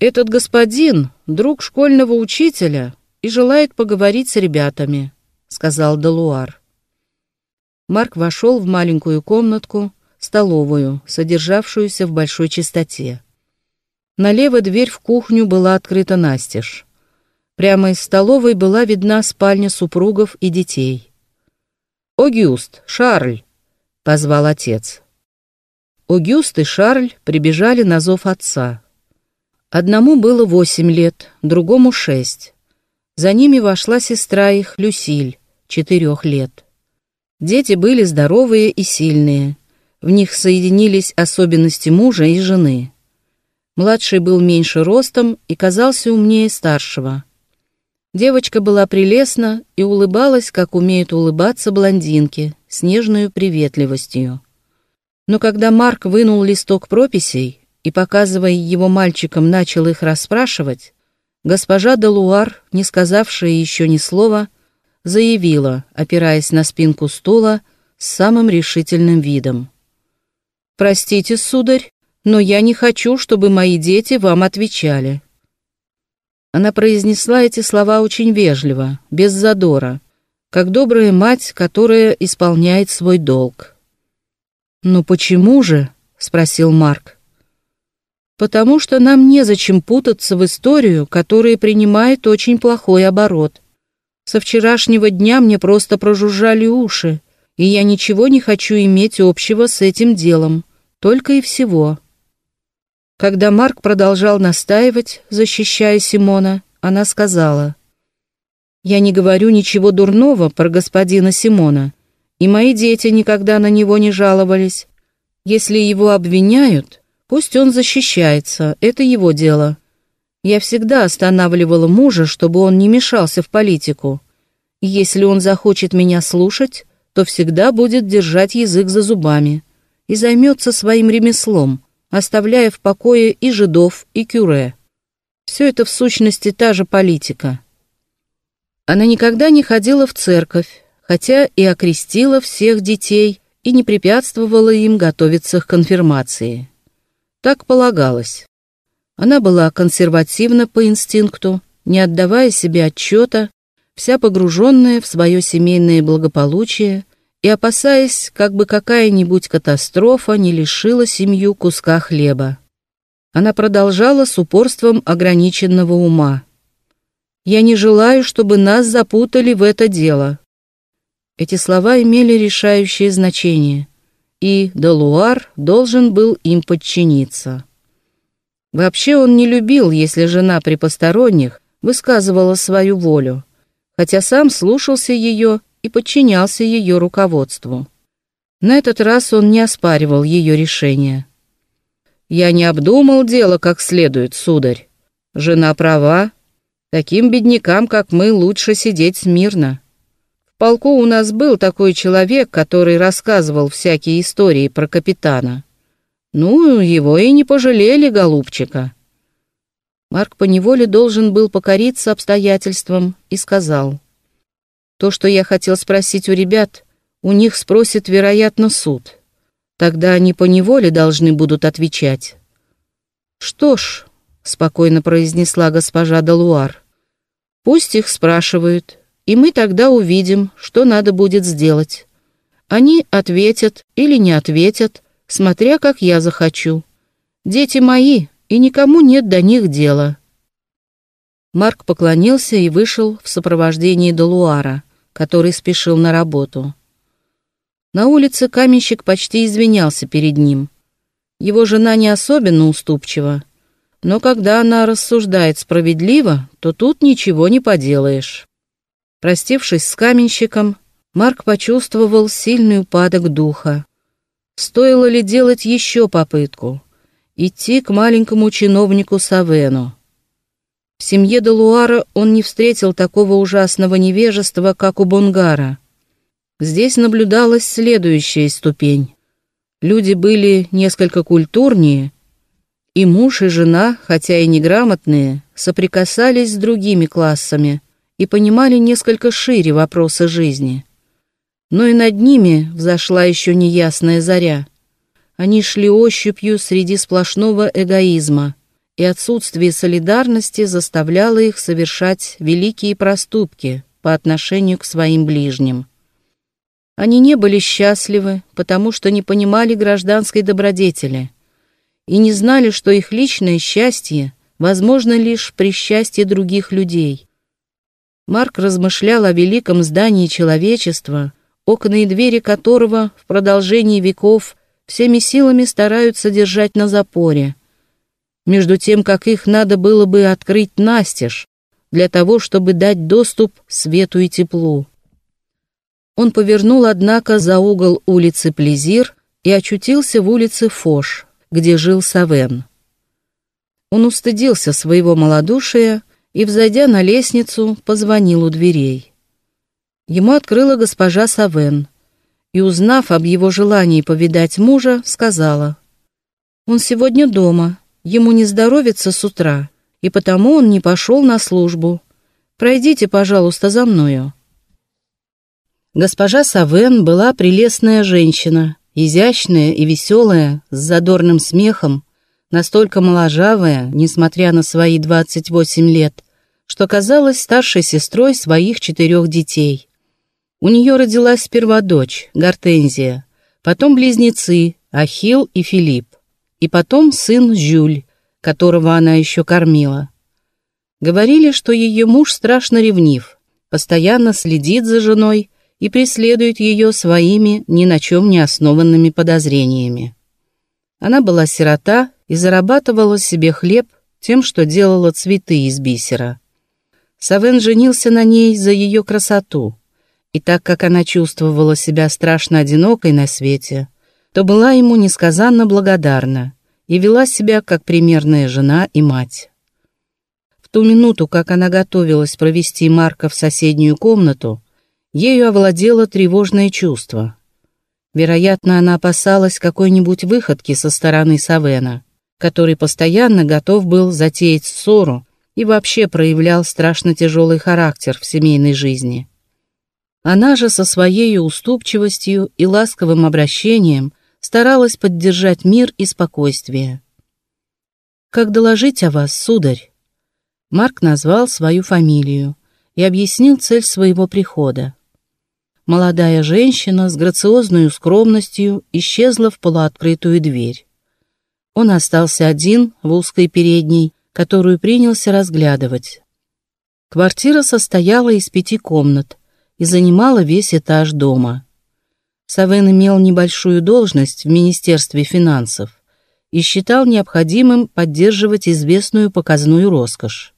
«Этот господин — друг школьного учителя и желает поговорить с ребятами», — сказал Далуар. Марк вошел в маленькую комнатку, столовую, содержавшуюся в большой чистоте. Налево дверь в кухню была открыта настежь. Прямо из столовой была видна спальня супругов и детей. «Огюст, Шарль!» — позвал отец. Огюст и Шарль прибежали на зов отца. Одному было восемь лет, другому шесть. За ними вошла сестра их, Люсиль, четырех лет. Дети были здоровые и сильные. В них соединились особенности мужа и жены. Младший был меньше ростом и казался умнее старшего. Девочка была прелестна и улыбалась, как умеют улыбаться блондинки, с нежной приветливостью. Но когда Марк вынул листок прописей и, показывая его мальчикам, начал их расспрашивать, госпожа Делуар, не сказавшая еще ни слова, заявила, опираясь на спинку стула, с самым решительным видом. «Простите, сударь, но я не хочу, чтобы мои дети вам отвечали». Она произнесла эти слова очень вежливо, без задора, как добрая мать, которая исполняет свой долг. «Ну почему же?» — спросил Марк. «Потому что нам незачем путаться в историю, которая принимает очень плохой оборот. Со вчерашнего дня мне просто прожужжали уши, и я ничего не хочу иметь общего с этим делом, только и всего». Когда Марк продолжал настаивать, защищая Симона, она сказала, «Я не говорю ничего дурного про господина Симона, и мои дети никогда на него не жаловались. Если его обвиняют, пусть он защищается, это его дело. Я всегда останавливала мужа, чтобы он не мешался в политику. если он захочет меня слушать, то всегда будет держать язык за зубами и займется своим ремеслом, оставляя в покое и жидов, и кюре. Все это в сущности та же политика. Она никогда не ходила в церковь, хотя и окрестила всех детей и не препятствовала им готовиться к конфирмации. Так полагалось. Она была консервативна по инстинкту, не отдавая себе отчета, вся погруженная в свое семейное благополучие, и опасаясь, как бы какая-нибудь катастрофа не лишила семью куска хлеба. Она продолжала с упорством ограниченного ума. «Я не желаю, чтобы нас запутали в это дело». Эти слова имели решающее значение, и Делуар должен был им подчиниться. Вообще он не любил, если жена при посторонних высказывала свою волю, хотя сам слушался ее и подчинялся ее руководству. На этот раз он не оспаривал ее решение. «Я не обдумал дело как следует, сударь. Жена права. Таким беднякам, как мы, лучше сидеть смирно. Полку у нас был такой человек, который рассказывал всякие истории про капитана. Ну, его и не пожалели, голубчика». Марк поневоле должен был покориться обстоятельствам и сказал — то, что я хотел спросить у ребят, у них спросит, вероятно, суд. Тогда они поневоле должны будут отвечать. «Что ж», — спокойно произнесла госпожа Далуар, — «пусть их спрашивают, и мы тогда увидим, что надо будет сделать. Они ответят или не ответят, смотря как я захочу. Дети мои, и никому нет до них дела». Марк поклонился и вышел в сопровождении Далуара который спешил на работу. На улице каменщик почти извинялся перед ним. Его жена не особенно уступчива, но когда она рассуждает справедливо, то тут ничего не поделаешь. Простившись с каменщиком, Марк почувствовал сильный упадок духа. Стоило ли делать еще попытку? Идти к маленькому чиновнику Савену. В семье Делуара он не встретил такого ужасного невежества, как у Бонгара. Здесь наблюдалась следующая ступень. Люди были несколько культурнее, и муж и жена, хотя и неграмотные, соприкасались с другими классами и понимали несколько шире вопросы жизни. Но и над ними взошла еще неясная заря. Они шли ощупью среди сплошного эгоизма, и отсутствие солидарности заставляло их совершать великие проступки по отношению к своим ближним. Они не были счастливы, потому что не понимали гражданской добродетели и не знали, что их личное счастье возможно лишь при счастье других людей. Марк размышлял о великом здании человечества, окна и двери которого в продолжении веков всеми силами стараются держать на запоре, между тем, как их надо было бы открыть настежь, для того, чтобы дать доступ свету и теплу. Он повернул, однако, за угол улицы Плезир и очутился в улице Фош, где жил Савен. Он устыдился своего малодушия и, взойдя на лестницу, позвонил у дверей. Ему открыла госпожа Савен и, узнав об его желании повидать мужа, сказала, «Он сегодня дома, ему не здоровится с утра, и потому он не пошел на службу. Пройдите, пожалуйста, за мною». Госпожа Савен была прелестная женщина, изящная и веселая, с задорным смехом, настолько моложавая, несмотря на свои 28 лет, что казалась старшей сестрой своих четырех детей. У нее родилась сперва дочь, Гортензия, потом близнецы, Ахил и Филипп, и потом сын Жюль, которого она еще кормила. Говорили, что ее муж страшно ревнив, постоянно следит за женой, и преследует ее своими ни на чем не основанными подозрениями. Она была сирота и зарабатывала себе хлеб тем, что делала цветы из бисера. Савен женился на ней за ее красоту, и так как она чувствовала себя страшно одинокой на свете, то была ему несказанно благодарна и вела себя как примерная жена и мать. В ту минуту, как она готовилась провести Марка в соседнюю комнату, Ею овладело тревожное чувство. Вероятно, она опасалась какой-нибудь выходки со стороны Савена, который постоянно готов был затеять ссору и вообще проявлял страшно тяжелый характер в семейной жизни. Она же со своей уступчивостью и ласковым обращением старалась поддержать мир и спокойствие. «Как доложить о вас, сударь?» Марк назвал свою фамилию и объяснил цель своего прихода. Молодая женщина с грациозной скромностью исчезла в полуоткрытую дверь. Он остался один в узкой передней, которую принялся разглядывать. Квартира состояла из пяти комнат и занимала весь этаж дома. Савен имел небольшую должность в Министерстве финансов и считал необходимым поддерживать известную показную роскошь.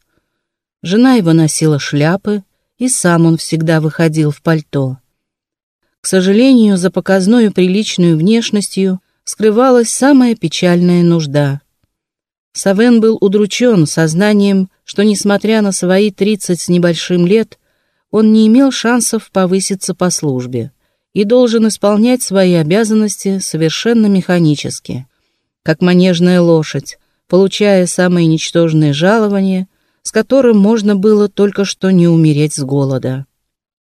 Жена его носила шляпы, и сам он всегда выходил в пальто. К сожалению, за показной приличную внешностью скрывалась самая печальная нужда. Савен был удручен сознанием, что, несмотря на свои тридцать с небольшим лет, он не имел шансов повыситься по службе и должен исполнять свои обязанности совершенно механически, как манежная лошадь, получая самое ничтожное жалование, с которым можно было только что не умереть с голода.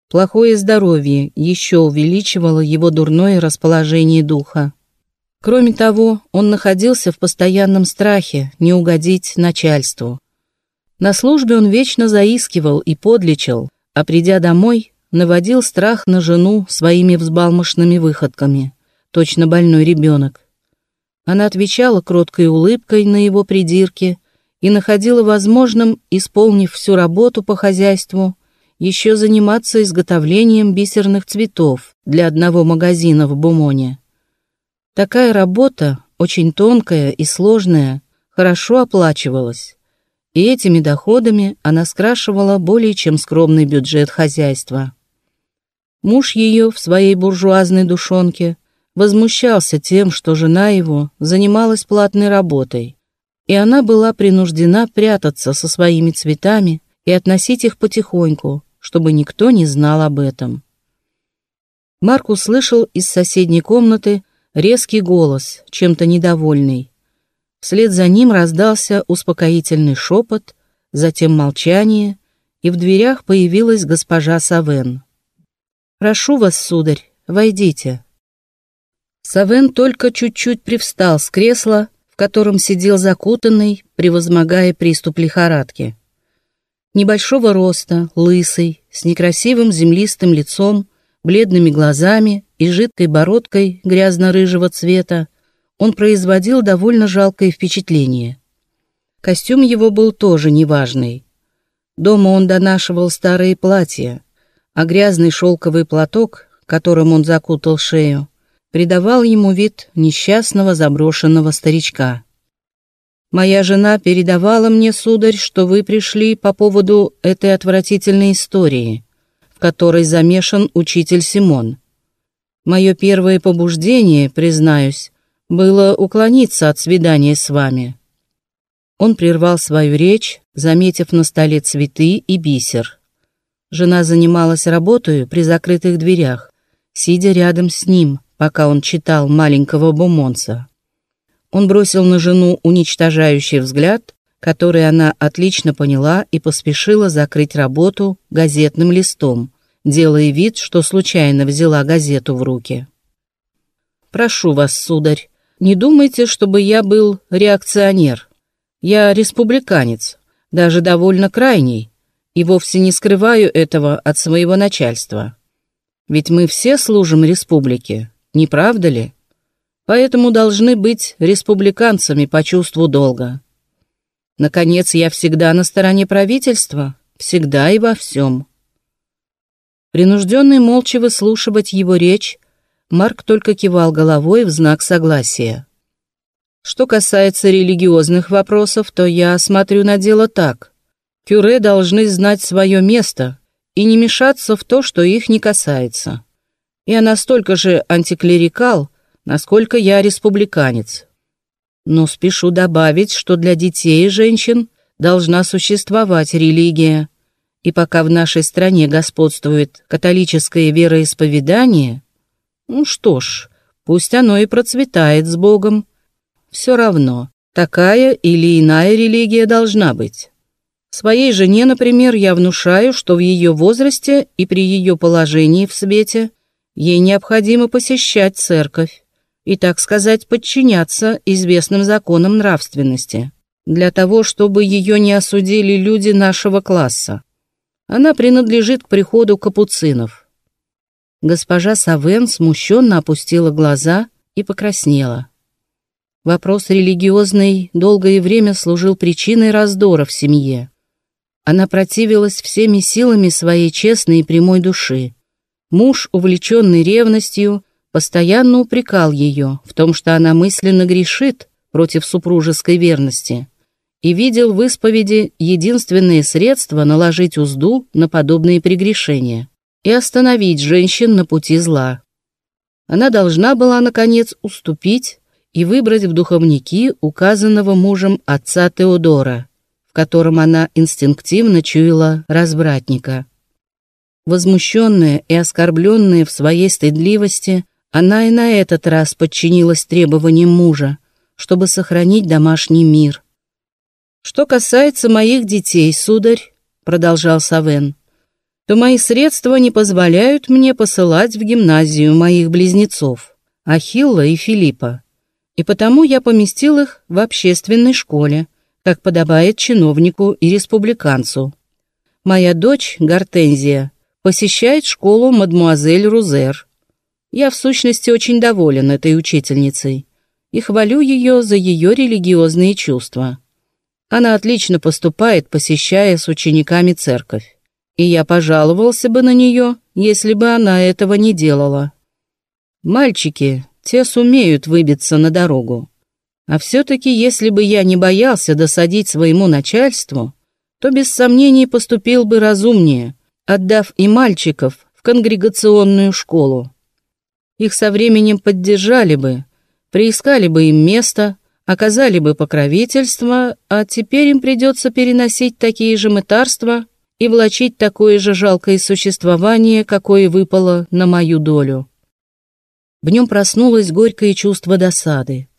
Плохое здоровье еще увеличивало его дурное расположение духа. Кроме того, он находился в постоянном страхе не угодить начальству. На службе он вечно заискивал и подлечил, а придя домой, наводил страх на жену своими взбалмошными выходками, точно больной ребенок. Она отвечала кроткой улыбкой на его придирки и находила возможным, исполнив всю работу по хозяйству, еще заниматься изготовлением бисерных цветов для одного магазина в Бумоне. Такая работа, очень тонкая и сложная, хорошо оплачивалась, и этими доходами она скрашивала более чем скромный бюджет хозяйства. Муж ее в своей буржуазной душонке возмущался тем, что жена его занималась платной работой, и она была принуждена прятаться со своими цветами и относить их потихоньку, чтобы никто не знал об этом. Марк услышал из соседней комнаты резкий голос, чем-то недовольный. Вслед за ним раздался успокоительный шепот, затем молчание, и в дверях появилась госпожа Савен. «Прошу вас, сударь, войдите». Савен только чуть-чуть привстал с кресла, в котором сидел закутанный, превозмогая приступ лихорадки. Небольшого роста, лысый, с некрасивым землистым лицом, бледными глазами и жидкой бородкой грязно-рыжего цвета, он производил довольно жалкое впечатление. Костюм его был тоже неважный. Дома он донашивал старые платья, а грязный шелковый платок, которым он закутал шею, придавал ему вид несчастного заброшенного старичка. «Моя жена передавала мне, сударь, что вы пришли по поводу этой отвратительной истории, в которой замешан учитель Симон. Мое первое побуждение, признаюсь, было уклониться от свидания с вами». Он прервал свою речь, заметив на столе цветы и бисер. Жена занималась работой при закрытых дверях, сидя рядом с ним, пока он читал маленького бумонца. Он бросил на жену уничтожающий взгляд, который она отлично поняла и поспешила закрыть работу газетным листом, делая вид, что случайно взяла газету в руки. «Прошу вас, сударь, не думайте, чтобы я был реакционер. Я республиканец, даже довольно крайний, и вовсе не скрываю этого от своего начальства. Ведь мы все служим республике, не правда ли? Поэтому должны быть республиканцами по чувству долга. Наконец, я всегда на стороне правительства, всегда и во всем. Принужденный молча выслушивать его речь, Марк только кивал головой в знак согласия. Что касается религиозных вопросов, то я смотрю на дело так. Кюре должны знать свое место и не мешаться в то, что их не касается. Я настолько же антиклерикал, насколько я республиканец. Но спешу добавить, что для детей и женщин должна существовать религия. И пока в нашей стране господствует католическое вероисповедание, ну что ж, пусть оно и процветает с Богом, все равно, такая или иная религия должна быть. Своей жене, например, я внушаю, что в ее возрасте и при ее положении в свете ей необходимо посещать церковь и, так сказать, подчиняться известным законам нравственности, для того, чтобы ее не осудили люди нашего класса. Она принадлежит к приходу капуцинов. Госпожа Савен смущенно опустила глаза и покраснела. Вопрос религиозный долгое время служил причиной раздора в семье. Она противилась всеми силами своей честной и прямой души. Муж, увлеченный ревностью, постоянно упрекал ее в том, что она мысленно грешит против супружеской верности и видел в исповеди единственное средство наложить узду на подобные прегрешения и остановить женщин на пути зла. Она должна была, наконец, уступить и выбрать в духовники указанного мужем отца Теодора, в котором она инстинктивно чуяла развратника. Возмущенная и оскорбленная в своей стыдливости, она и на этот раз подчинилась требованиям мужа, чтобы сохранить домашний мир. «Что касается моих детей, сударь», — продолжал Савен, то мои средства не позволяют мне посылать в гимназию моих близнецов, Ахилла и Филиппа и потому я поместил их в общественной школе, как подобает чиновнику и республиканцу. Моя дочь, Гортензия, посещает школу мадмуазель Рузер. Я в сущности очень доволен этой учительницей и хвалю ее за ее религиозные чувства. Она отлично поступает, посещая с учениками церковь, и я пожаловался бы на нее, если бы она этого не делала. Мальчики, те сумеют выбиться на дорогу. А все-таки, если бы я не боялся досадить своему начальству, то без сомнений поступил бы разумнее, отдав и мальчиков в конгрегационную школу. Их со временем поддержали бы, приискали бы им место, оказали бы покровительство, а теперь им придется переносить такие же мытарства и влачить такое же жалкое существование, какое выпало на мою долю. В нем проснулось горькое чувство досады,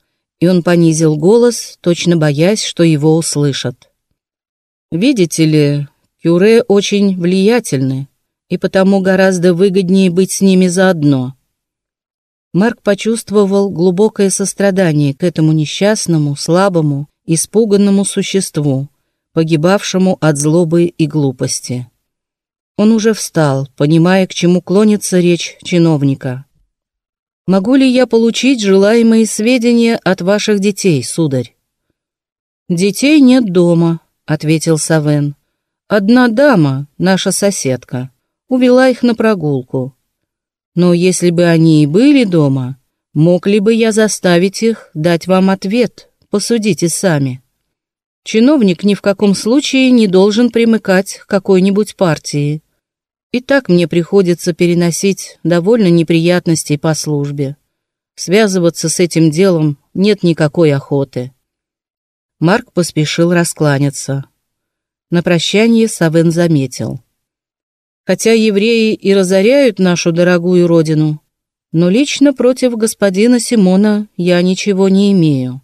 и он понизил голос, точно боясь, что его услышат. «Видите ли, Кюре очень влиятельны, и потому гораздо выгоднее быть с ними заодно. Марк почувствовал глубокое сострадание к этому несчастному, слабому, испуганному существу, погибавшему от злобы и глупости. Он уже встал, понимая, к чему клонится речь чиновника. «Могу ли я получить желаемые сведения от ваших детей, сударь?» «Детей нет дома», — ответил Савен. «Одна дама, наша соседка, увела их на прогулку. Но если бы они и были дома, мог ли бы я заставить их дать вам ответ, посудите сами. Чиновник ни в каком случае не должен примыкать к какой-нибудь партии. И так мне приходится переносить довольно неприятностей по службе. Связываться с этим делом нет никакой охоты. Марк поспешил раскланяться. На прощание Савен заметил. Хотя евреи и разоряют нашу дорогую родину, но лично против господина Симона я ничего не имею.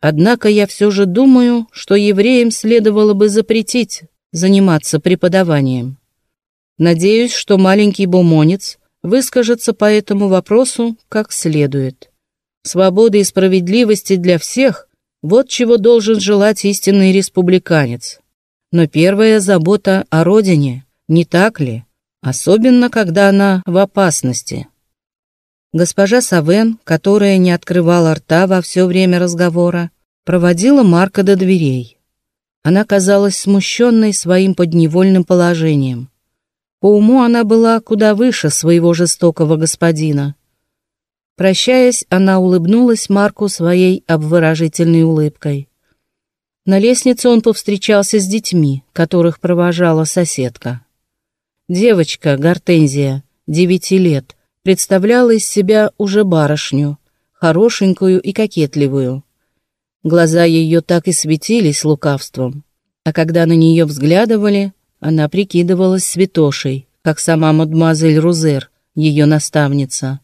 Однако я все же думаю, что евреям следовало бы запретить заниматься преподаванием. Надеюсь, что маленький бумонец выскажется по этому вопросу как следует. Свободы и справедливости для всех – вот чего должен желать истинный республиканец. Но первая забота о родине – не так ли? Особенно, когда она в опасности. Госпожа Савен, которая не открывала рта во все время разговора, проводила Марка до дверей. Она казалась смущенной своим подневольным положением. По уму она была куда выше своего жестокого господина. Прощаясь, она улыбнулась Марку своей обворожительной улыбкой. На лестнице он повстречался с детьми, которых провожала соседка. Девочка, Гортензия, девяти лет, представляла из себя уже барышню, хорошенькую и кокетливую. Глаза ее так и светились лукавством, а когда на нее взглядывали, она прикидывалась святошей, как сама мадемуазель Рузер, ее наставница.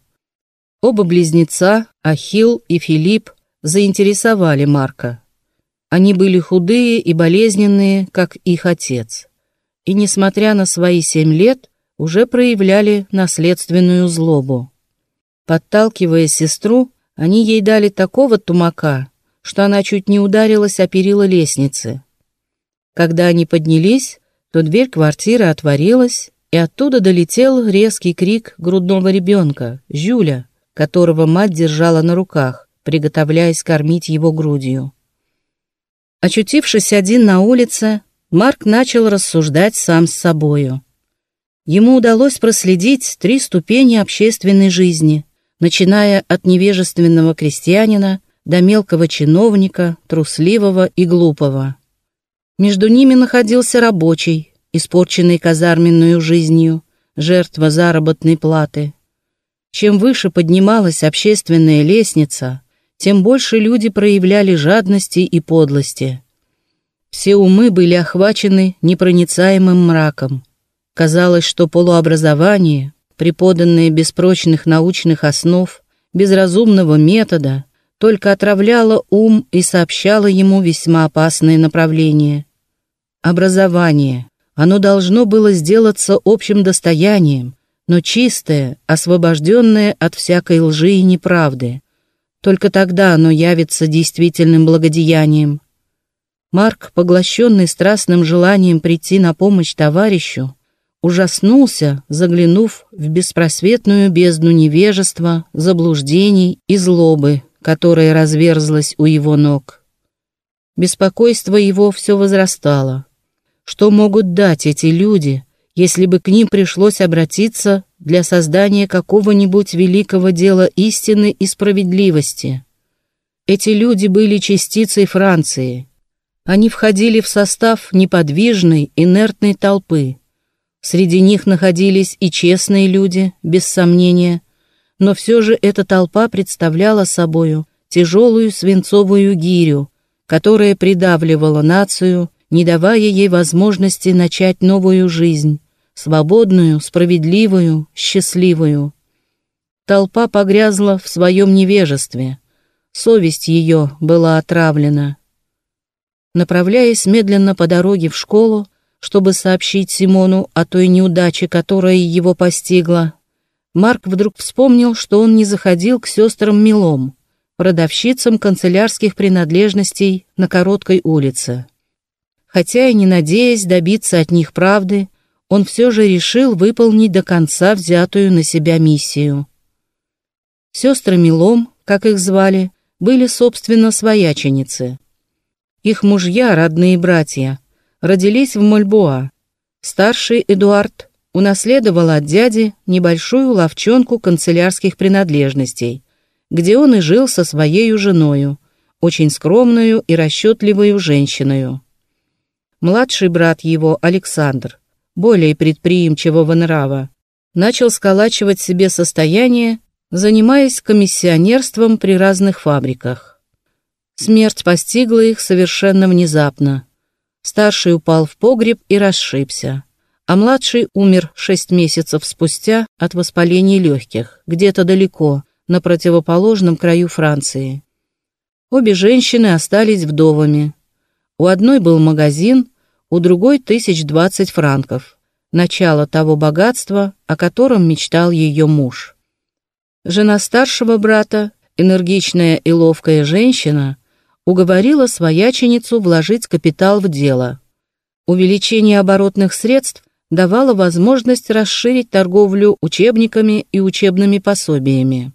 Оба близнеца, Ахилл и Филипп, заинтересовали Марка. Они были худые и болезненные, как их отец и, несмотря на свои семь лет, уже проявляли наследственную злобу. Подталкивая сестру, они ей дали такого тумака, что она чуть не ударилась о перила лестницы. Когда они поднялись, то дверь квартиры отворилась, и оттуда долетел резкий крик грудного ребенка, Жюля, которого мать держала на руках, приготовляясь кормить его грудью. Очутившись один на улице, Марк начал рассуждать сам с собою. Ему удалось проследить три ступени общественной жизни, начиная от невежественного крестьянина до мелкого чиновника, трусливого и глупого. Между ними находился рабочий, испорченный казарменную жизнью, жертва заработной платы. Чем выше поднималась общественная лестница, тем больше люди проявляли жадности и подлости. Все умы были охвачены непроницаемым мраком. Казалось, что полуобразование, преподанное без прочных научных основ, без разумного метода, только отравляло ум и сообщало ему весьма опасные направления. Образование. Оно должно было сделаться общим достоянием, но чистое, освобожденное от всякой лжи и неправды. Только тогда оно явится действительным благодеянием – Марк, поглощенный страстным желанием прийти на помощь товарищу, ужаснулся, заглянув в беспросветную бездну невежества, заблуждений и злобы, которая разверзлась у его ног. Беспокойство его все возрастало. Что могут дать эти люди, если бы к ним пришлось обратиться для создания какого-нибудь великого дела истины и справедливости? Эти люди были частицей Франции, они входили в состав неподвижной, инертной толпы. Среди них находились и честные люди, без сомнения, но все же эта толпа представляла собою тяжелую свинцовую гирю, которая придавливала нацию, не давая ей возможности начать новую жизнь, свободную, справедливую, счастливую. Толпа погрязла в своем невежестве. Совесть ее была отравлена. Направляясь медленно по дороге в школу, чтобы сообщить Симону о той неудаче, которая его постигла, Марк вдруг вспомнил, что он не заходил к сестрам Милом, продавщицам канцелярских принадлежностей на короткой улице. Хотя и не надеясь добиться от них правды, он все же решил выполнить до конца взятую на себя миссию. Сестры Милом, как их звали, были, собственно, свояченицы. Их мужья, родные братья, родились в Мольбуа. Старший Эдуард унаследовал от дяди небольшую ловчонку канцелярских принадлежностей, где он и жил со своей женою, очень скромную и расчетливую женщиной. Младший брат его, Александр, более предприимчивого нрава, начал сколачивать себе состояние, занимаясь комиссионерством при разных фабриках. Смерть постигла их совершенно внезапно. Старший упал в погреб и расшибся, а младший умер шесть месяцев спустя от воспаления легких, где-то далеко, на противоположном краю Франции. Обе женщины остались вдовами. У одной был магазин, у другой тысяч двадцать франков, начало того богатства, о котором мечтал ее муж. Жена старшего брата, энергичная и ловкая женщина, уговорила свояченицу вложить капитал в дело. Увеличение оборотных средств давало возможность расширить торговлю учебниками и учебными пособиями.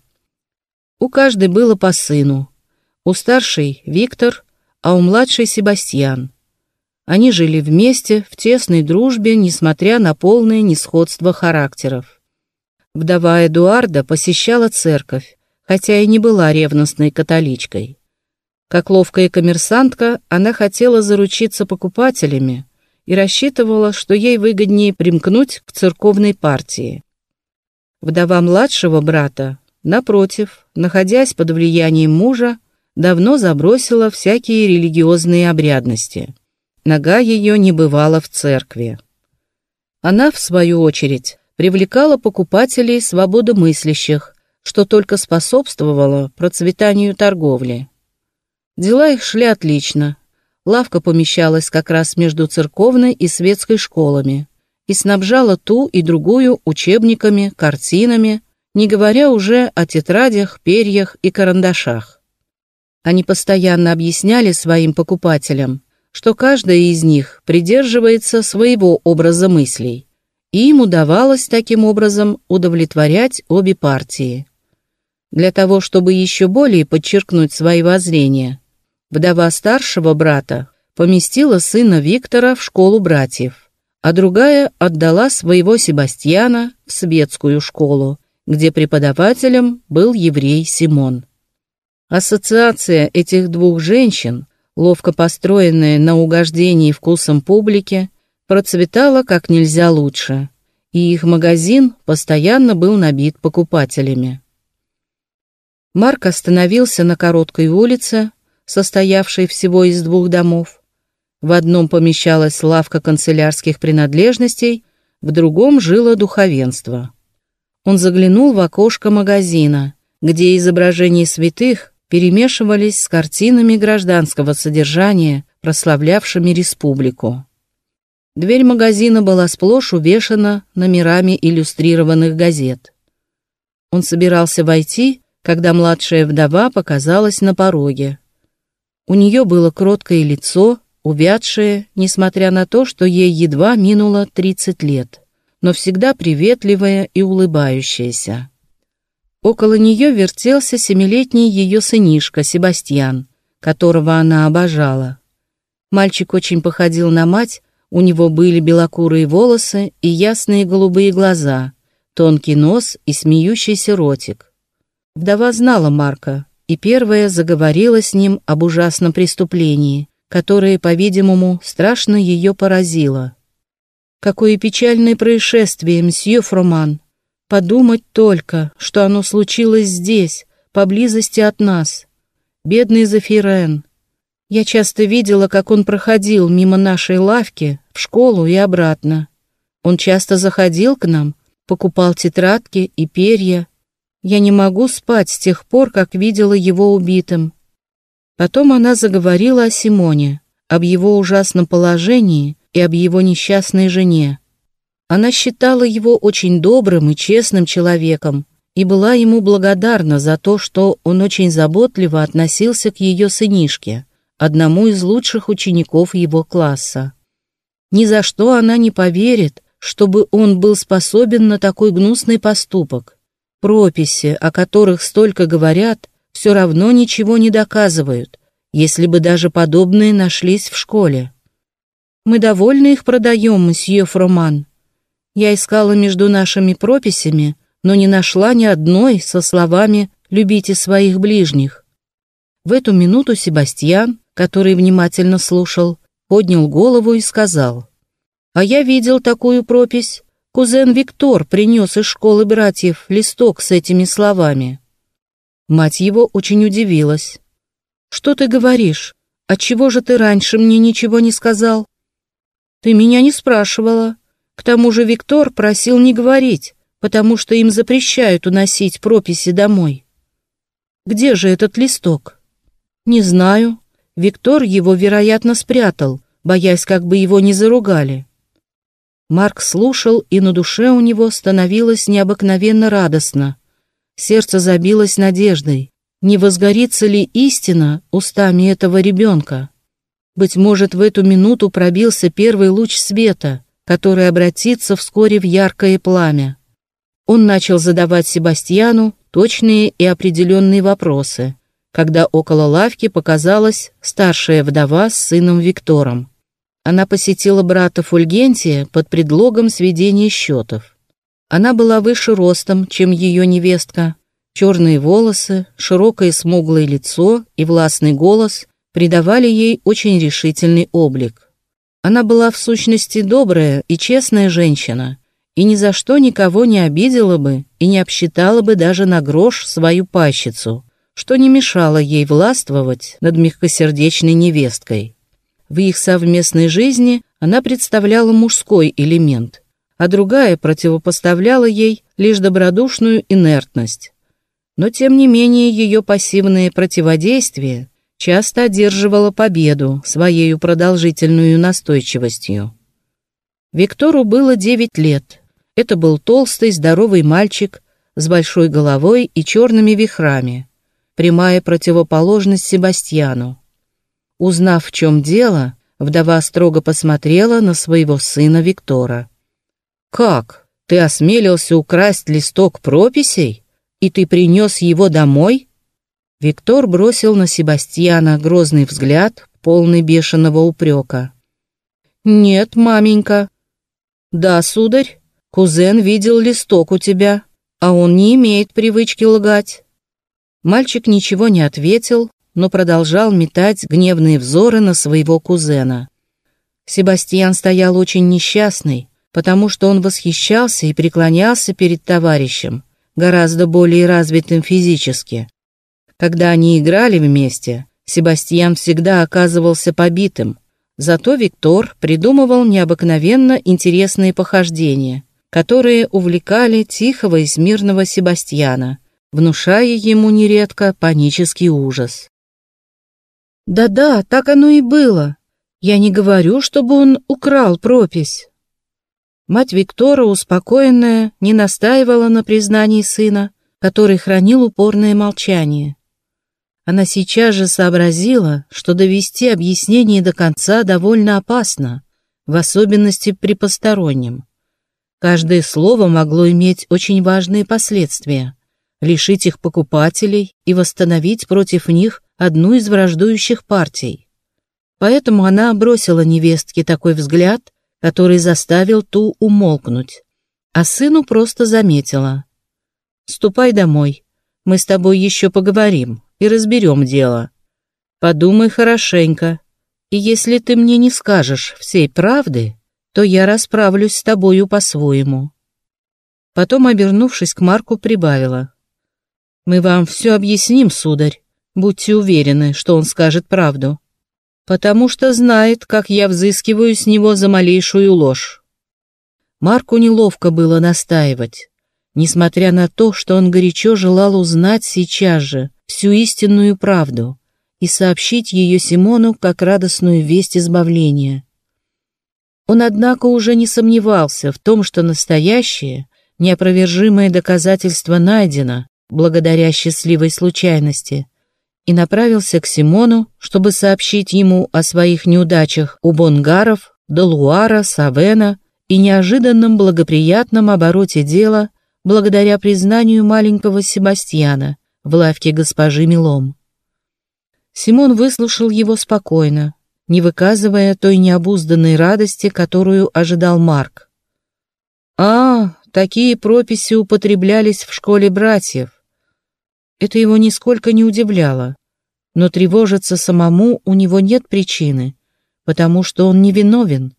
У каждой было по сыну. У старшей – Виктор, а у младшей – Себастьян. Они жили вместе, в тесной дружбе, несмотря на полное несходство характеров. Вдова Эдуарда посещала церковь, хотя и не была ревностной католичкой. Как ловкая коммерсантка, она хотела заручиться покупателями и рассчитывала, что ей выгоднее примкнуть к церковной партии. Вдова младшего брата, напротив, находясь под влиянием мужа, давно забросила всякие религиозные обрядности. Нога ее не бывала в церкви. Она, в свою очередь, привлекала покупателей свободомыслящих, что только способствовало процветанию торговли. Дела их шли отлично. Лавка помещалась как раз между церковной и светской школами и снабжала ту и другую учебниками, картинами, не говоря уже о тетрадях, перьях и карандашах. Они постоянно объясняли своим покупателям, что каждая из них придерживается своего образа мыслей, и им удавалось таким образом удовлетворять обе партии. Для того, чтобы еще более подчеркнуть свои воззрения, вдова старшего брата поместила сына Виктора в школу братьев, а другая отдала своего Себастьяна в светскую школу, где преподавателем был еврей Симон. Ассоциация этих двух женщин ловко построенная на угождении вкусом публики, процветала как нельзя лучше, и их магазин постоянно был набит покупателями. Марк остановился на короткой улице, состоявшей всего из двух домов. В одном помещалась лавка канцелярских принадлежностей, в другом жило духовенство. Он заглянул в окошко магазина, где изображения святых перемешивались с картинами гражданского содержания, прославлявшими республику. Дверь магазина была сплошь увешана номерами иллюстрированных газет. Он собирался войти, когда младшая вдова показалась на пороге. У нее было кроткое лицо, увядшее, несмотря на то, что ей едва минуло 30 лет, но всегда приветливое и улыбающееся. Около нее вертелся семилетний ее сынишка Себастьян, которого она обожала. Мальчик очень походил на мать, у него были белокурые волосы и ясные голубые глаза, тонкий нос и смеющийся ротик. Вдова знала Марка и первая заговорила с ним об ужасном преступлении, которое, по-видимому, страшно ее поразило. «Какое печальное происшествие, мсье Фроман!» Подумать только, что оно случилось здесь, поблизости от нас. Бедный Зафирен. Я часто видела, как он проходил мимо нашей лавки, в школу и обратно. Он часто заходил к нам, покупал тетрадки и перья. Я не могу спать с тех пор, как видела его убитым. Потом она заговорила о Симоне, об его ужасном положении и об его несчастной жене. Она считала его очень добрым и честным человеком и была ему благодарна за то, что он очень заботливо относился к ее сынишке, одному из лучших учеников его класса. Ни за что она не поверит, чтобы он был способен на такой гнусный поступок. Прописи, о которых столько говорят, все равно ничего не доказывают, если бы даже подобные нашлись в школе. Мы довольны их продаем, мсье Фроман. Я искала между нашими прописями, но не нашла ни одной со словами «любите своих ближних». В эту минуту Себастьян, который внимательно слушал, поднял голову и сказал, «А я видел такую пропись. Кузен Виктор принес из школы братьев листок с этими словами». Мать его очень удивилась. «Что ты говоришь? Отчего же ты раньше мне ничего не сказал?» «Ты меня не спрашивала. К тому же Виктор просил не говорить, потому что им запрещают уносить прописи домой. Где же этот листок? Не знаю. Виктор его, вероятно, спрятал, боясь, как бы его не заругали. Марк слушал, и на душе у него становилось необыкновенно радостно. Сердце забилось надеждой. Не возгорится ли истина устами этого ребенка? Быть может, в эту минуту пробился первый луч света, который обратится вскоре в яркое пламя. Он начал задавать Себастьяну точные и определенные вопросы, когда около лавки показалась старшая вдова с сыном Виктором. Она посетила брата Фульгентия под предлогом сведения счетов. Она была выше ростом, чем ее невестка. Черные волосы, широкое смуглое лицо и властный голос придавали ей очень решительный облик. Она была в сущности добрая и честная женщина, и ни за что никого не обидела бы и не обсчитала бы даже на грош свою пащицу, что не мешало ей властвовать над мягкосердечной невесткой. В их совместной жизни она представляла мужской элемент, а другая противопоставляла ей лишь добродушную инертность. Но тем не менее ее пассивное противодействие часто одерживало победу своей продолжительную настойчивостью. Виктору было девять лет – это был толстый, здоровый мальчик с большой головой и черными вихрами, прямая противоположность Себастьяну. Узнав, в чем дело, вдова строго посмотрела на своего сына Виктора. «Как? Ты осмелился украсть листок прописей? И ты принес его домой?» Виктор бросил на Себастьяна грозный взгляд, полный бешеного упрека. «Нет, маменька». «Да, сударь, Кузен видел листок у тебя, а он не имеет привычки лгать. Мальчик ничего не ответил, но продолжал метать гневные взоры на своего кузена. Себастьян стоял очень несчастный, потому что он восхищался и преклонялся перед товарищем, гораздо более развитым физически. Когда они играли вместе, Себастьян всегда оказывался побитым, зато Виктор придумывал необыкновенно интересные похождения – которые увлекали тихого и смирного Себастьяна, внушая ему нередко панический ужас. «Да-да, так оно и было. Я не говорю, чтобы он украл пропись». Мать Виктора, успокоенная, не настаивала на признании сына, который хранил упорное молчание. Она сейчас же сообразила, что довести объяснение до конца довольно опасно, в особенности при постороннем. Каждое слово могло иметь очень важные последствия, лишить их покупателей и восстановить против них одну из враждующих партий. Поэтому она бросила невестке такой взгляд, который заставил ту умолкнуть, а сыну просто заметила. «Ступай домой, мы с тобой еще поговорим и разберем дело. Подумай хорошенько, и если ты мне не скажешь всей правды, то я расправлюсь с тобою по-своему». Потом, обернувшись к Марку, прибавила. «Мы вам все объясним, сударь. Будьте уверены, что он скажет правду. Потому что знает, как я взыскиваю с него за малейшую ложь». Марку неловко было настаивать, несмотря на то, что он горячо желал узнать сейчас же всю истинную правду и сообщить ее Симону как радостную весть избавления. Он, однако, уже не сомневался в том, что настоящее, неопровержимое доказательство найдено, благодаря счастливой случайности, и направился к Симону, чтобы сообщить ему о своих неудачах у Бонгаров, Делуара, Савена и неожиданном благоприятном обороте дела благодаря признанию маленького Себастьяна в лавке госпожи Милом. Симон выслушал его спокойно, не выказывая той необузданной радости, которую ожидал Марк. «А, такие прописи употреблялись в школе братьев. Это его нисколько не удивляло. Но тревожиться самому у него нет причины, потому что он невиновен.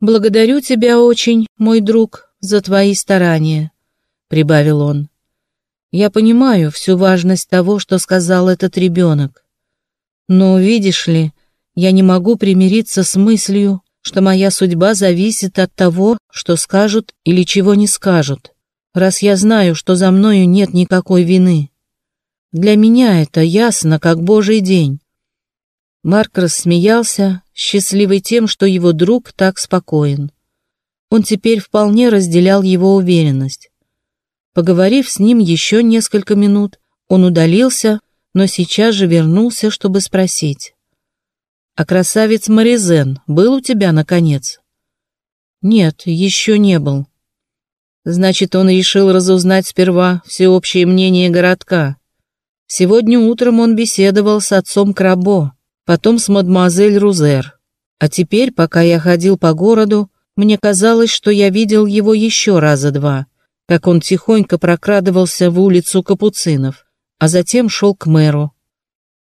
«Благодарю тебя очень, мой друг, за твои старания», — прибавил он. «Я понимаю всю важность того, что сказал этот ребенок. Но, видишь ли, я не могу примириться с мыслью, что моя судьба зависит от того, что скажут или чего не скажут раз я знаю, что за мною нет никакой вины. Для меня это ясно, как божий день. Марк рассмеялся, счастливый тем, что его друг так спокоен. Он теперь вполне разделял его уверенность. Поговорив с ним еще несколько минут, он удалился, но сейчас же вернулся, чтобы спросить. «А красавец Маризен был у тебя, наконец?» «Нет, еще не был. Значит, он решил разузнать сперва всеобщее мнение городка. Сегодня утром он беседовал с отцом Крабо, потом с мадемуазель Рузер. А теперь, пока я ходил по городу, мне казалось, что я видел его еще раза два, как он тихонько прокрадывался в улицу Капуцинов, а затем шел к мэру.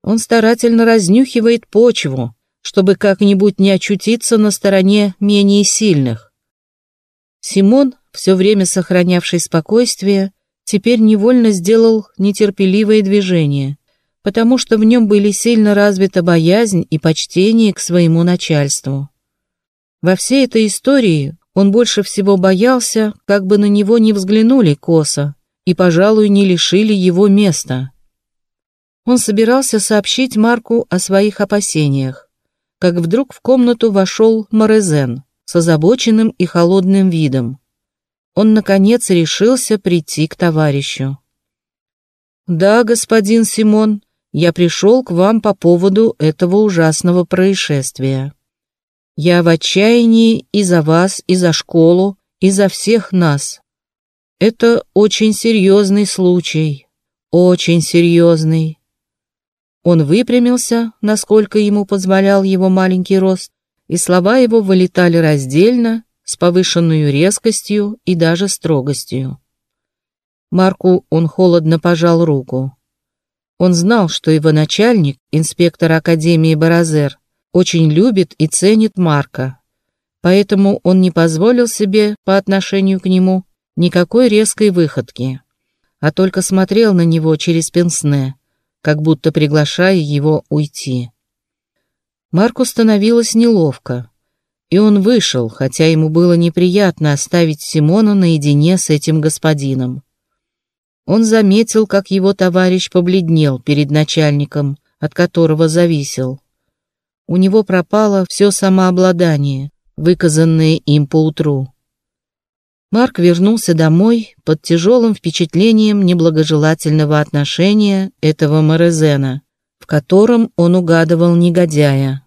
Он старательно разнюхивает почву, чтобы как-нибудь не очутиться на стороне менее сильных. Симон, все время сохранявший спокойствие, теперь невольно сделал нетерпеливое движение, потому что в нем были сильно развита боязнь и почтение к своему начальству. Во всей этой истории он больше всего боялся, как бы на него не взглянули косо и, пожалуй, не лишили его места. Он собирался сообщить Марку о своих опасениях, как вдруг в комнату вошел Морезен с озабоченным и холодным видом он, наконец, решился прийти к товарищу. «Да, господин Симон, я пришел к вам по поводу этого ужасного происшествия. Я в отчаянии и за вас, и за школу, и за всех нас. Это очень серьезный случай, очень серьезный». Он выпрямился, насколько ему позволял его маленький рост, и слова его вылетали раздельно, с повышенной резкостью и даже строгостью. Марку он холодно пожал руку. Он знал, что его начальник, инспектор Академии Баразер, очень любит и ценит Марка, поэтому он не позволил себе по отношению к нему никакой резкой выходки, а только смотрел на него через пенсне, как будто приглашая его уйти. Марку становилось неловко и он вышел, хотя ему было неприятно оставить Симона наедине с этим господином. Он заметил, как его товарищ побледнел перед начальником, от которого зависел. У него пропало все самообладание, выказанное им поутру. Марк вернулся домой под тяжелым впечатлением неблагожелательного отношения этого Морезена, в котором он угадывал негодяя.